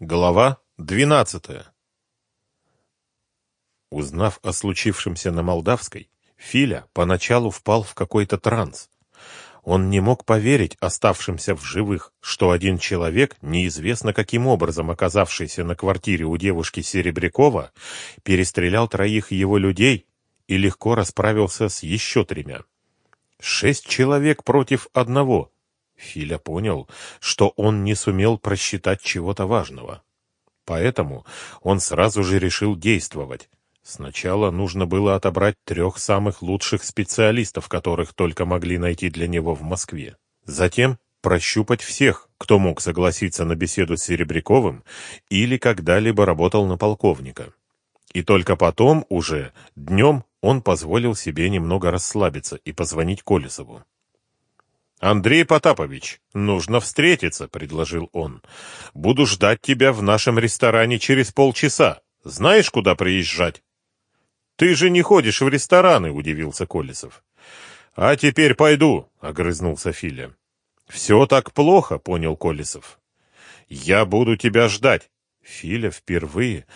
Глава двенадцатая. Узнав о случившемся на Молдавской, Филя поначалу впал в какой-то транс. Он не мог поверить оставшимся в живых, что один человек, неизвестно каким образом оказавшийся на квартире у девушки Серебрякова, перестрелял троих его людей и легко расправился с еще тремя. Шесть человек против одного — Филя понял, что он не сумел просчитать чего-то важного. Поэтому он сразу же решил действовать. Сначала нужно было отобрать трех самых лучших специалистов, которых только могли найти для него в Москве. Затем прощупать всех, кто мог согласиться на беседу с Серебряковым или когда-либо работал на полковника. И только потом уже, днем, он позволил себе немного расслабиться и позвонить Колесову. «Андрей Потапович, нужно встретиться», — предложил он. «Буду ждать тебя в нашем ресторане через полчаса. Знаешь, куда приезжать?» «Ты же не ходишь в рестораны», — удивился Колесов. «А теперь пойду», — огрызнулся Филя. «Все так плохо», — понял Колесов. «Я буду тебя ждать». Филя впервые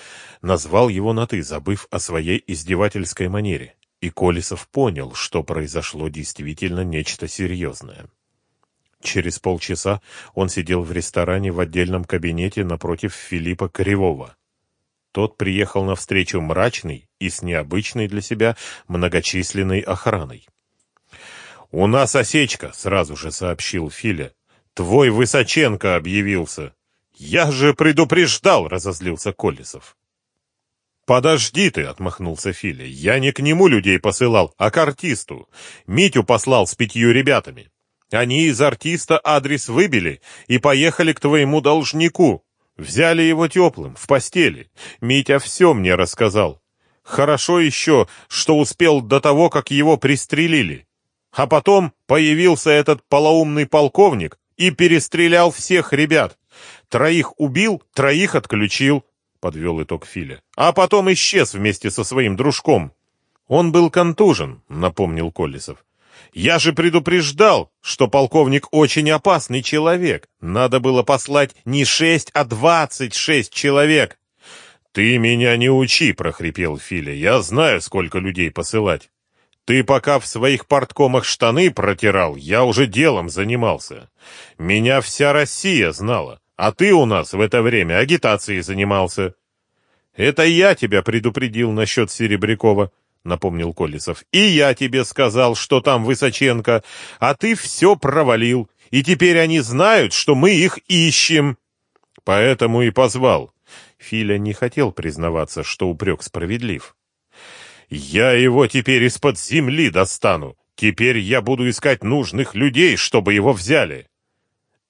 назвал его на «ты», забыв о своей издевательской манере. И Колесов понял, что произошло действительно нечто серьезное. Через полчаса он сидел в ресторане в отдельном кабинете напротив Филиппа Кривого. Тот приехал навстречу мрачный и с необычной для себя многочисленной охраной. «У нас осечка», — сразу же сообщил Филя. «Твой Высоченко объявился». «Я же предупреждал», — разозлился Колесов. «Подожди ты!» — отмахнулся Филя. «Я не к нему людей посылал, а к артисту. Митю послал с пятью ребятами. Они из артиста адрес выбили и поехали к твоему должнику. Взяли его теплым, в постели. Митя все мне рассказал. Хорошо еще, что успел до того, как его пристрелили. А потом появился этот полоумный полковник и перестрелял всех ребят. Троих убил, троих отключил подвел итог Филя. А потом исчез вместе со своим дружком. Он был контужен, напомнил Колесов. Я же предупреждал, что полковник очень опасный человек. Надо было послать не шесть, а двадцать шесть человек. Ты меня не учи, прохрипел Филя. Я знаю, сколько людей посылать. Ты пока в своих порткомах штаны протирал, я уже делом занимался. Меня вся Россия знала. А ты у нас в это время агитацией занимался. Это я тебя предупредил насчет Серебрякова, напомнил Колесов. И я тебе сказал, что там Высоченко, а ты все провалил. И теперь они знают, что мы их ищем. Поэтому и позвал. Филя не хотел признаваться, что упрек справедлив. Я его теперь из-под земли достану. Теперь я буду искать нужных людей, чтобы его взяли.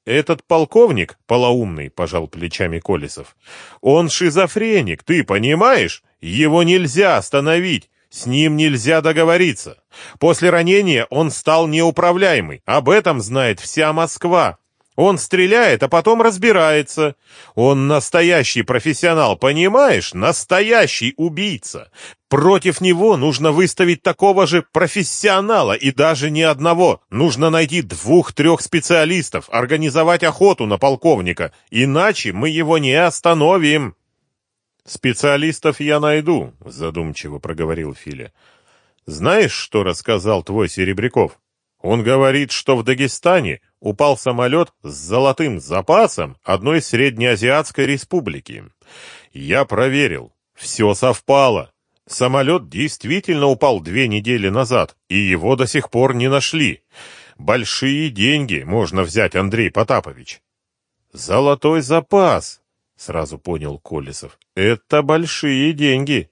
«Этот полковник, полоумный», — пожал плечами Колесов, — «он шизофреник, ты понимаешь? Его нельзя остановить, с ним нельзя договориться. После ранения он стал неуправляемый, об этом знает вся Москва. Он стреляет, а потом разбирается. Он настоящий профессионал, понимаешь? Настоящий убийца. Против него нужно выставить такого же профессионала, и даже не одного. Нужно найти двух-трех специалистов, организовать охоту на полковника, иначе мы его не остановим. Специалистов я найду, задумчиво проговорил Филя. Знаешь, что рассказал твой Серебряков? Он говорит, что в Дагестане упал самолет с золотым запасом одной среднеазиатской республики. Я проверил. Все совпало. Самолет действительно упал две недели назад, и его до сих пор не нашли. Большие деньги можно взять, Андрей Потапович. Золотой запас, сразу понял Колесов. Это большие деньги.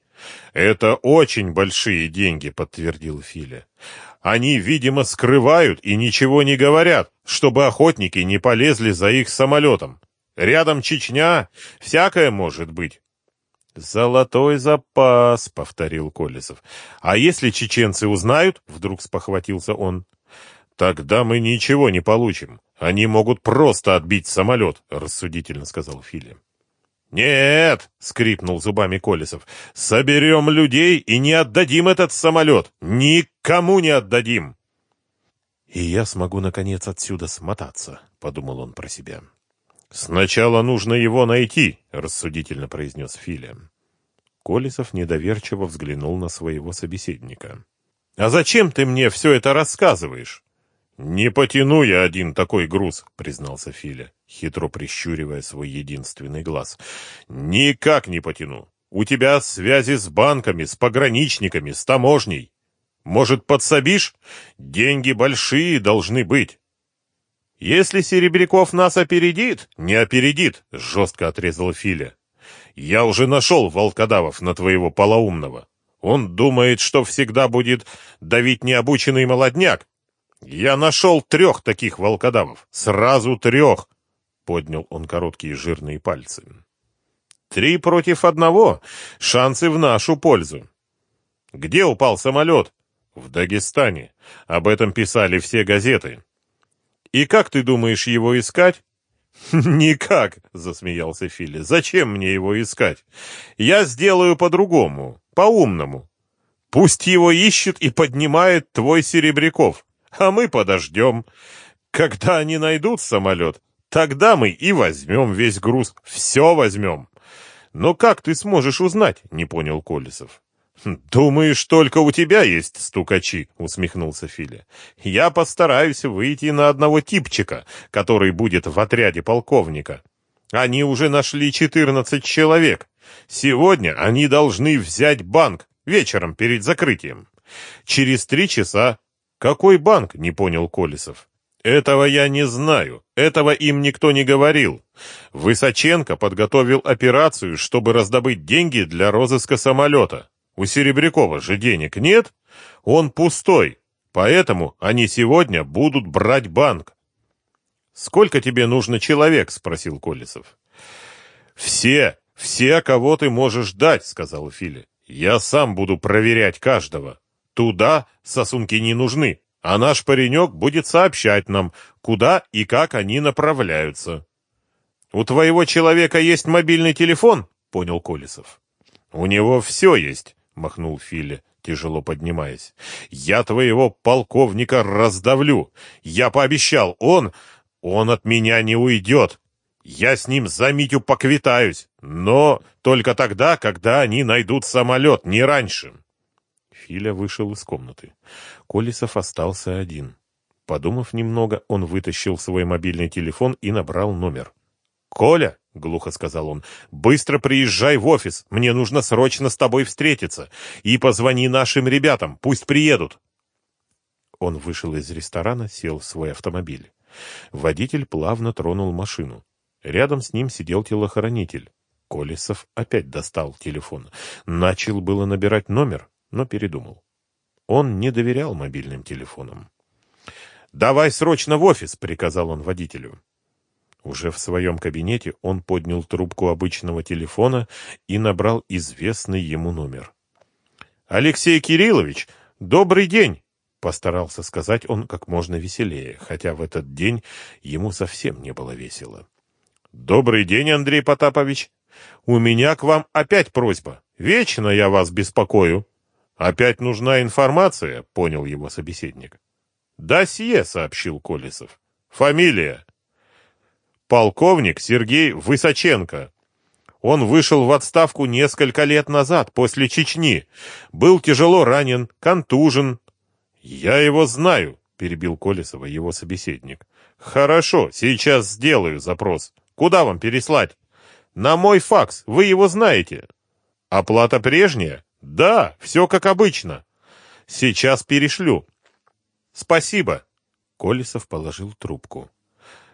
Это очень большие деньги, подтвердил Филя. Они, видимо, скрывают и ничего не говорят, чтобы охотники не полезли за их самолетом. Рядом Чечня, всякое может быть. «Золотой запас», — повторил Колесов. «А если чеченцы узнают?» — вдруг спохватился он. «Тогда мы ничего не получим. Они могут просто отбить самолет», — рассудительно сказал Филипп. «Нет!» — скрипнул зубами Колесов. «Соберем людей и не отдадим этот самолет! Никому не отдадим!» «И я смогу, наконец, отсюда смотаться», — подумал он про себя. «Сначала нужно его найти», — рассудительно произнес Филя. Колесов недоверчиво взглянул на своего собеседника. «А зачем ты мне все это рассказываешь?» «Не потяну я один такой груз», — признался Филя, хитро прищуривая свой единственный глаз. «Никак не потяну. У тебя связи с банками, с пограничниками, с таможней. Может, подсобишь? Деньги большие должны быть». «Если Серебряков нас опередит...» «Не опередит», — жестко отрезал Филя. «Я уже нашел волкодавов на твоего полоумного. Он думает, что всегда будет давить необученный молодняк. Я нашел трех таких волкодавов. Сразу трех!» Поднял он короткие жирные пальцы. «Три против одного. Шансы в нашу пользу. Где упал самолет?» «В Дагестане. Об этом писали все газеты». И как ты думаешь его искать? Никак, засмеялся Филли. Зачем мне его искать? Я сделаю по-другому, по-умному. Пусть его ищет и поднимает твой Серебряков, а мы подождем. Когда они найдут самолет, тогда мы и возьмем весь груз, все возьмем. Но как ты сможешь узнать, не понял Колесов. «Думаешь, только у тебя есть стукачи?» — усмехнулся Филя. «Я постараюсь выйти на одного типчика, который будет в отряде полковника. Они уже нашли четырнадцать человек. Сегодня они должны взять банк вечером перед закрытием. Через три часа...» «Какой банк?» — не понял Колесов. «Этого я не знаю. Этого им никто не говорил. Высоченко подготовил операцию, чтобы раздобыть деньги для розыска самолета. У Серебрякова же денег нет, он пустой, поэтому они сегодня будут брать банк. «Сколько тебе нужно человек?» — спросил Колесов. «Все, все, кого ты можешь дать», — сказал Филя. «Я сам буду проверять каждого. Туда сосунки не нужны, а наш паренек будет сообщать нам, куда и как они направляются». «У твоего человека есть мобильный телефон?» — понял Колесов. «У него все есть махнул Филе, тяжело поднимаясь. «Я твоего полковника раздавлю! Я пообещал, он... он от меня не уйдет! Я с ним за Митю поквитаюсь, но только тогда, когда они найдут самолет, не раньше!» Филя вышел из комнаты. Колесов остался один. Подумав немного, он вытащил свой мобильный телефон и набрал номер. «Коля!» — глухо сказал он. «Быстро приезжай в офис. Мне нужно срочно с тобой встретиться. И позвони нашим ребятам. Пусть приедут». Он вышел из ресторана, сел в свой автомобиль. Водитель плавно тронул машину. Рядом с ним сидел телохранитель. Колесов опять достал телефон. Начал было набирать номер, но передумал. Он не доверял мобильным телефонам. «Давай срочно в офис!» — приказал он водителю. Уже в своем кабинете он поднял трубку обычного телефона и набрал известный ему номер. «Алексей Кириллович, добрый день!» Постарался сказать он как можно веселее, хотя в этот день ему совсем не было весело. «Добрый день, Андрей Потапович! У меня к вам опять просьба. Вечно я вас беспокою. Опять нужна информация?» — понял его собеседник. «Досье», — сообщил Колесов. «Фамилия?» полковник Сергей Высоченко. Он вышел в отставку несколько лет назад, после Чечни. Был тяжело ранен, контужен. «Я его знаю», — перебил Колесова его собеседник. «Хорошо, сейчас сделаю запрос. Куда вам переслать?» «На мой факс, вы его знаете». «Оплата прежняя?» «Да, все как обычно». «Сейчас перешлю». «Спасибо». Колесов положил трубку.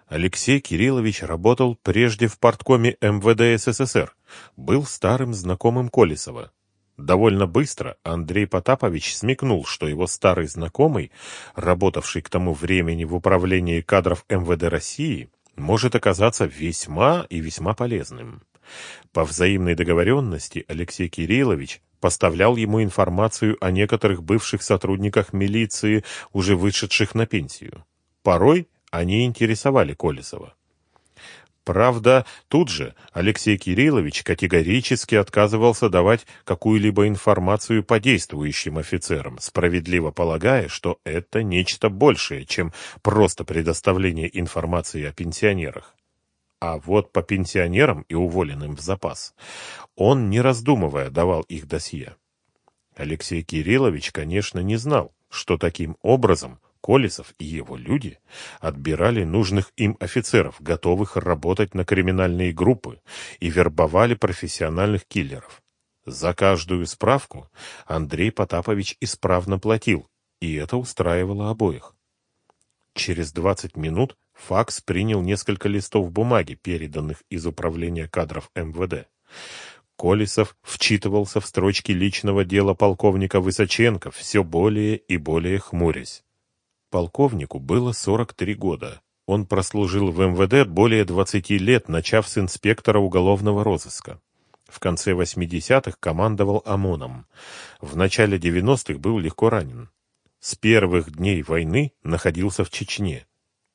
Алексей Кириллович работал прежде в порткоме МВД СССР, был старым знакомым Колесова. Довольно быстро Андрей Потапович смекнул, что его старый знакомый, работавший к тому времени в управлении кадров МВД России, может оказаться весьма и весьма полезным. По взаимной договоренности Алексей Кириллович поставлял ему информацию о некоторых бывших сотрудниках милиции, уже вышедших на пенсию. Порой они интересовали Колесова. Правда, тут же Алексей Кириллович категорически отказывался давать какую-либо информацию по действующим офицерам, справедливо полагая, что это нечто большее, чем просто предоставление информации о пенсионерах. А вот по пенсионерам и уволенным в запас он, не раздумывая, давал их досье. Алексей Кириллович, конечно, не знал, что таким образом Колесов и его люди отбирали нужных им офицеров, готовых работать на криминальные группы, и вербовали профессиональных киллеров. За каждую справку Андрей Потапович исправно платил, и это устраивало обоих. Через 20 минут факс принял несколько листов бумаги, переданных из управления кадров МВД. Колесов вчитывался в строчки личного дела полковника Высоченко, все более и более хмурясь. Полковнику было 43 года. Он прослужил в МВД более 20 лет, начав с инспектора уголовного розыска. В конце 80-х командовал ОМОНом. В начале 90-х был легко ранен. С первых дней войны находился в Чечне.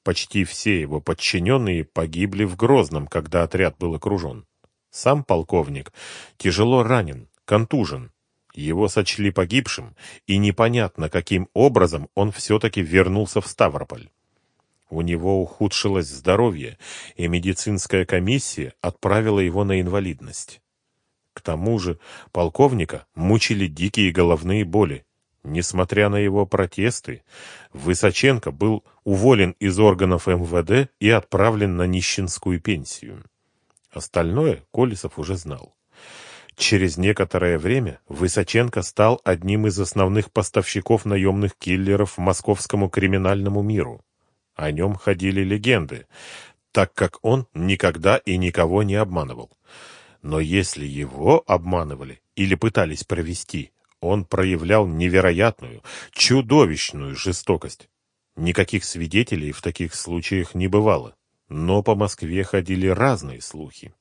Почти все его подчиненные погибли в Грозном, когда отряд был окружен. Сам полковник тяжело ранен, контужен. Его сочли погибшим, и непонятно, каким образом он все-таки вернулся в Ставрополь. У него ухудшилось здоровье, и медицинская комиссия отправила его на инвалидность. К тому же полковника мучили дикие головные боли, Несмотря на его протесты, Высоченко был уволен из органов МВД и отправлен на нищенскую пенсию. Остальное Колесов уже знал. Через некоторое время Высоченко стал одним из основных поставщиков наемных киллеров московскому криминальному миру. О нем ходили легенды, так как он никогда и никого не обманывал. Но если его обманывали или пытались провести, он проявлял невероятную, чудовищную жестокость. Никаких свидетелей в таких случаях не бывало, но по Москве ходили разные слухи.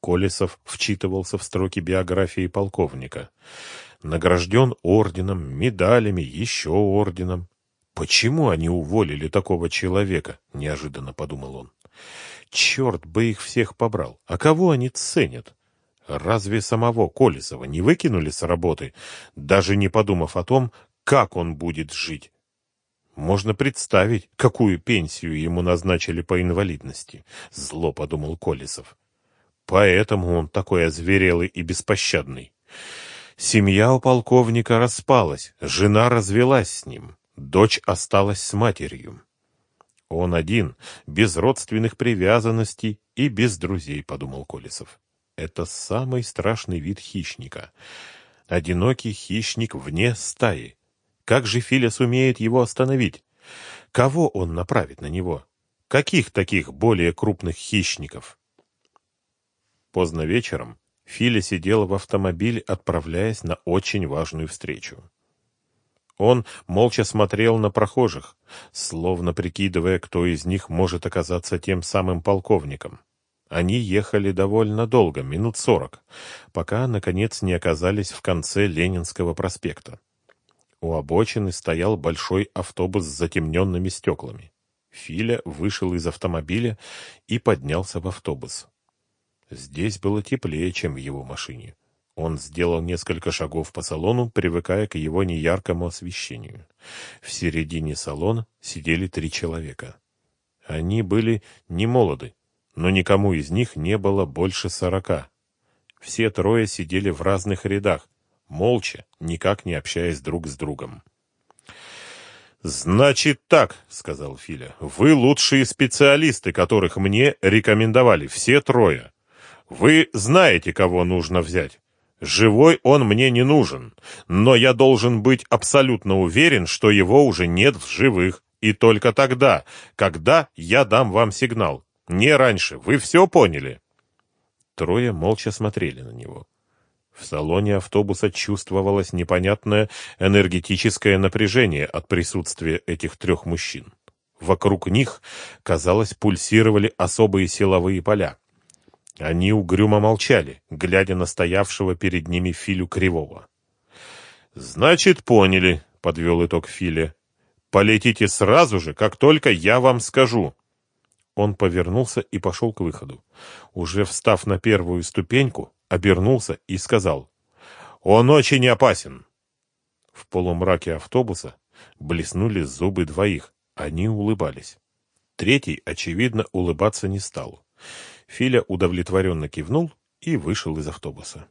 Колесов вчитывался в строки биографии полковника. Награжден орденом, медалями, еще орденом. «Почему они уволили такого человека?» — неожиданно подумал он. «Черт бы их всех побрал! А кого они ценят? Разве самого Колесова не выкинули с работы, даже не подумав о том, как он будет жить? Можно представить, какую пенсию ему назначили по инвалидности, зло подумал Колесов. Поэтому он такой озверелый и беспощадный. Семья у полковника распалась, жена развелась с ним, дочь осталась с матерью. Он один, без родственных привязанностей и без друзей, подумал Колесов. Это самый страшный вид хищника. Одинокий хищник вне стаи. Как же Филя сумеет его остановить? Кого он направит на него? Каких таких более крупных хищников? Поздно вечером Филя сидел в автомобиле, отправляясь на очень важную встречу. Он молча смотрел на прохожих, словно прикидывая, кто из них может оказаться тем самым полковником. Они ехали довольно долго, минут сорок, пока, наконец, не оказались в конце Ленинского проспекта. У обочины стоял большой автобус с затемненными стеклами. Филя вышел из автомобиля и поднялся в автобус. Здесь было теплее, чем в его машине. Он сделал несколько шагов по салону, привыкая к его неяркому освещению. В середине салона сидели три человека. Они были не молоды, но никому из них не было больше сорока. Все трое сидели в разных рядах, молча, никак не общаясь друг с другом. «Значит так», — сказал Филя, — «вы лучшие специалисты, которых мне рекомендовали, все трое. Вы знаете, кого нужно взять. Живой он мне не нужен, но я должен быть абсолютно уверен, что его уже нет в живых, и только тогда, когда я дам вам сигнал. Не раньше. Вы все поняли?» Трое молча смотрели на него. В салоне автобуса чувствовалось непонятное энергетическое напряжение от присутствия этих трех мужчин. Вокруг них, казалось, пульсировали особые силовые поля. Они угрюмо молчали, глядя на стоявшего перед ними Филю Кривого. «Значит, поняли», — подвел итог Филя. «Полетите сразу же, как только я вам скажу. Он повернулся и пошел к выходу. Уже встав на первую ступеньку, обернулся и сказал «Он очень опасен!» В полумраке автобуса блеснули зубы двоих. Они улыбались. Третий, очевидно, улыбаться не стал. Филя удовлетворенно кивнул и вышел из автобуса.